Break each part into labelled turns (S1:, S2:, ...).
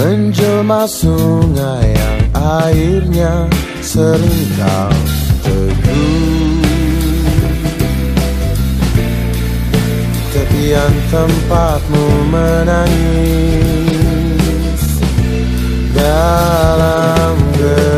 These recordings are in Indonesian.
S1: Sama sungai yang airnya sering kau Tepian tempatmu menangis Dalam gelap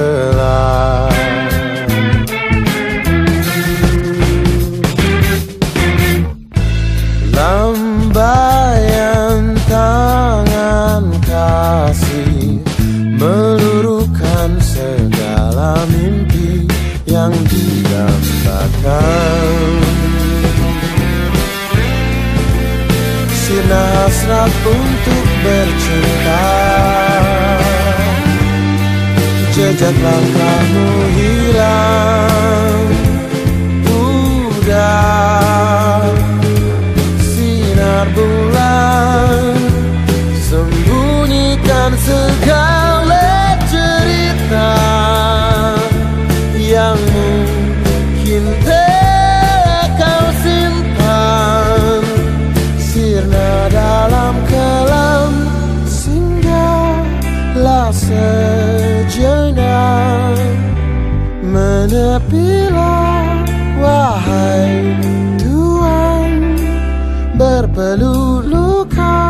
S1: hasrat untuk bercinta Jejak langkahmu Menepilah wahai Tuhan Berpeluh luka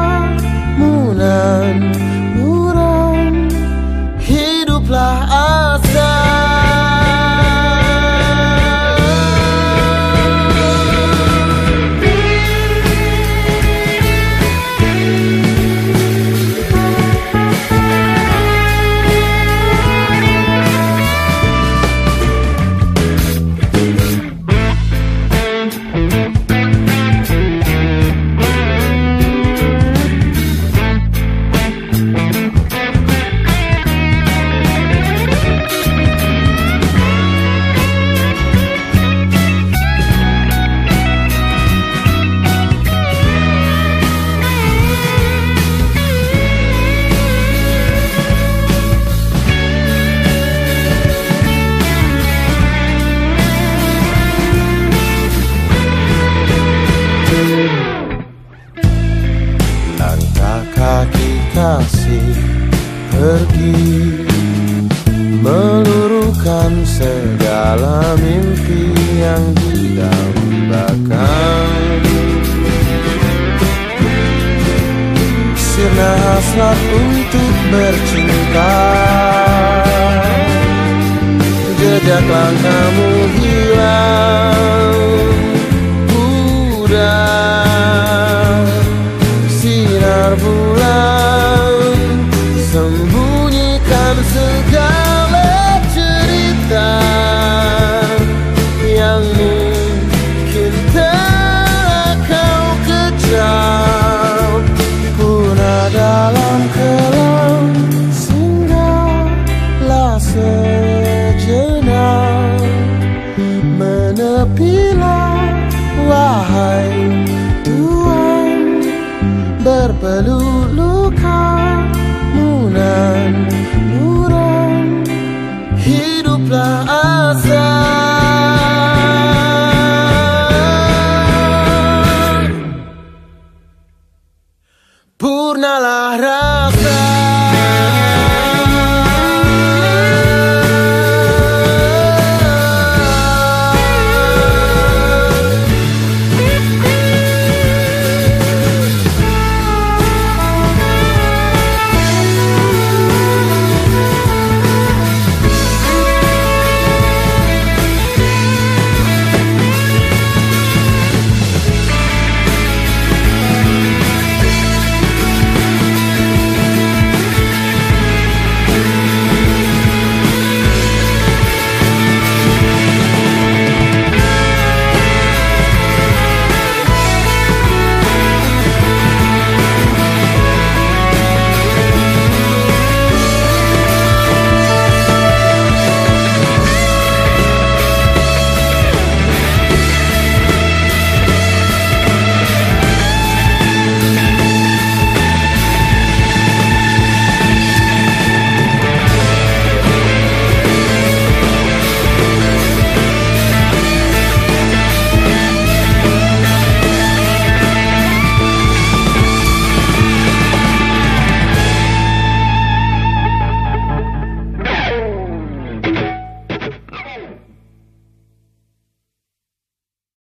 S1: Meluruhkan segala mimpi yang didambakan Sirna hasrat untuk bercinta. Jejak langkahmu hilang. Udah Palooza.